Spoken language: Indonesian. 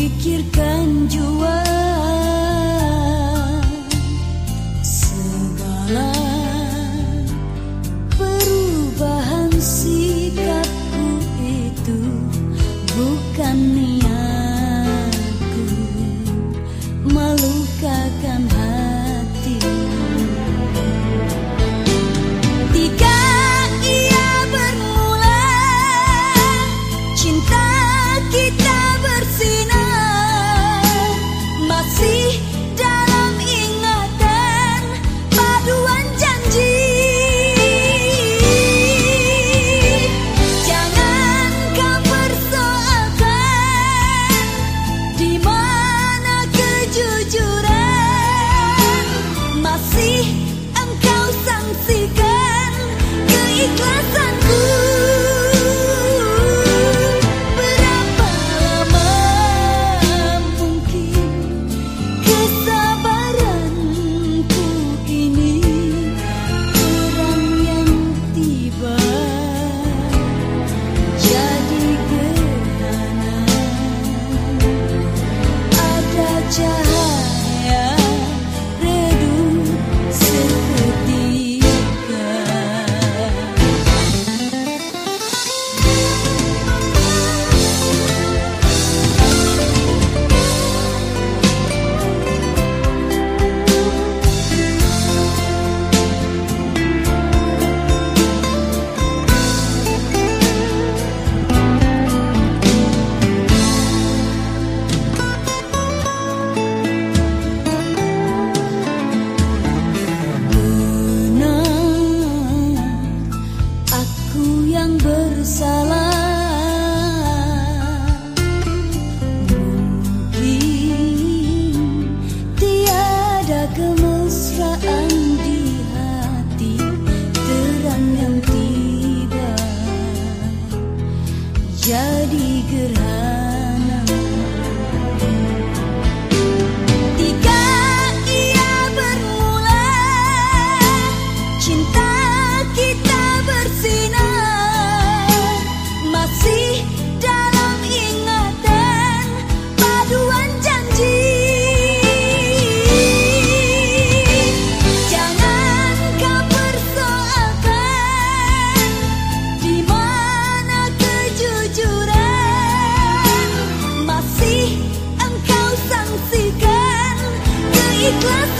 pikirkan jua segala bersalah. Mungkin tiada kemesraan di hati Terang yang tiba jadi gerhana glass